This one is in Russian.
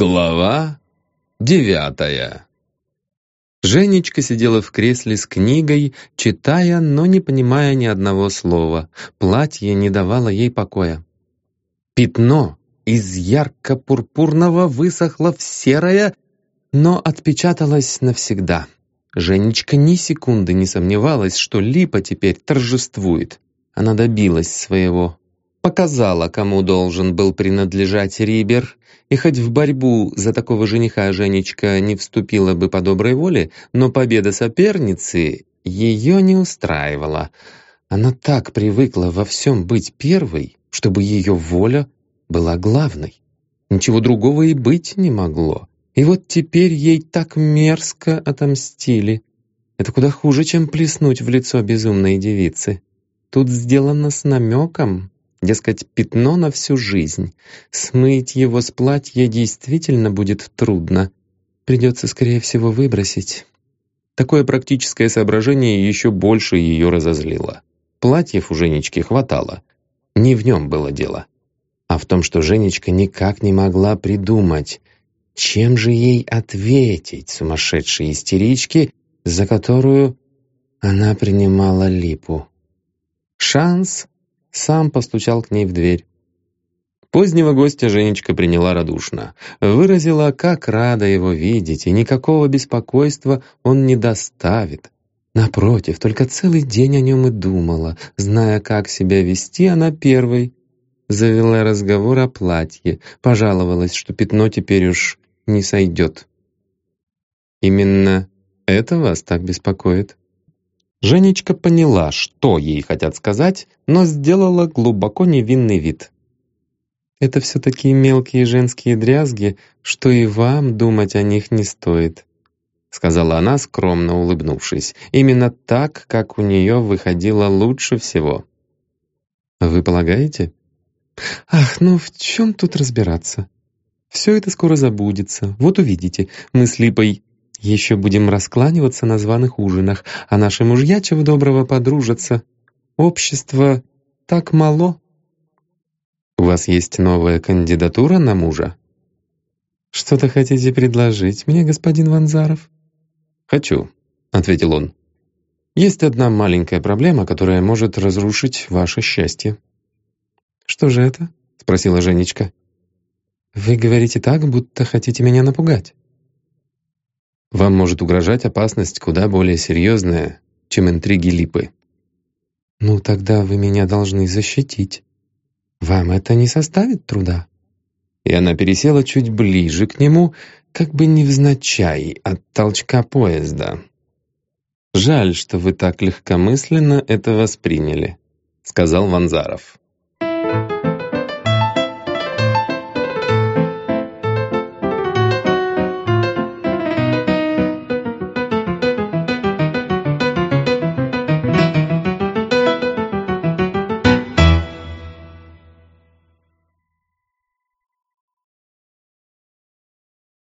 Глава девятая Женечка сидела в кресле с книгой, читая, но не понимая ни одного слова. Платье не давало ей покоя. Пятно из ярко-пурпурного высохло в серое, но отпечаталось навсегда. Женечка ни секунды не сомневалась, что Липа теперь торжествует. Она добилась своего показала, кому должен был принадлежать Рибер, и хоть в борьбу за такого жениха Женечка не вступила бы по доброй воле, но победа соперницы ее не устраивала. Она так привыкла во всем быть первой, чтобы ее воля была главной. Ничего другого и быть не могло. И вот теперь ей так мерзко отомстили. Это куда хуже, чем плеснуть в лицо безумной девицы. Тут сделано с намеком, Дескать, пятно на всю жизнь. Смыть его с платья действительно будет трудно. Придется, скорее всего, выбросить. Такое практическое соображение еще больше ее разозлило. Платьев у Женечки хватало. Не в нем было дело. А в том, что Женечка никак не могла придумать, чем же ей ответить сумасшедшей истеричке, за которую она принимала липу. Шанс сам постучал к ней в дверь. Позднего гостя Женечка приняла радушно. Выразила, как рада его видеть, и никакого беспокойства он не доставит. Напротив, только целый день о нем и думала, зная, как себя вести, она первой. Завела разговор о платье, пожаловалась, что пятно теперь уж не сойдет. «Именно это вас так беспокоит?» Женечка поняла, что ей хотят сказать, но сделала глубоко невинный вид. «Это все такие мелкие женские дрязги, что и вам думать о них не стоит», сказала она, скромно улыбнувшись. Именно так, как у нее выходило лучше всего. «Вы полагаете?» «Ах, ну в чем тут разбираться? Все это скоро забудется. Вот увидите, мы с Липой еще будем раскланиваться на званых ужинах, а наши мужья чего доброго подружатся. Общество так мало. У вас есть новая кандидатура на мужа? Что-то хотите предложить мне, господин Ванзаров? Хочу, ответил он. Есть одна маленькая проблема, которая может разрушить ваше счастье. Что же это? Спросила Женечка. Вы говорите так, будто хотите меня напугать. Вам может угрожать опасность куда более серьезная, чем интриги Липы. «Ну, тогда вы меня должны защитить. Вам это не составит труда?» И она пересела чуть ближе к нему, как бы невзначай от толчка поезда. «Жаль, что вы так легкомысленно это восприняли», — сказал Ванзаров. Thank you.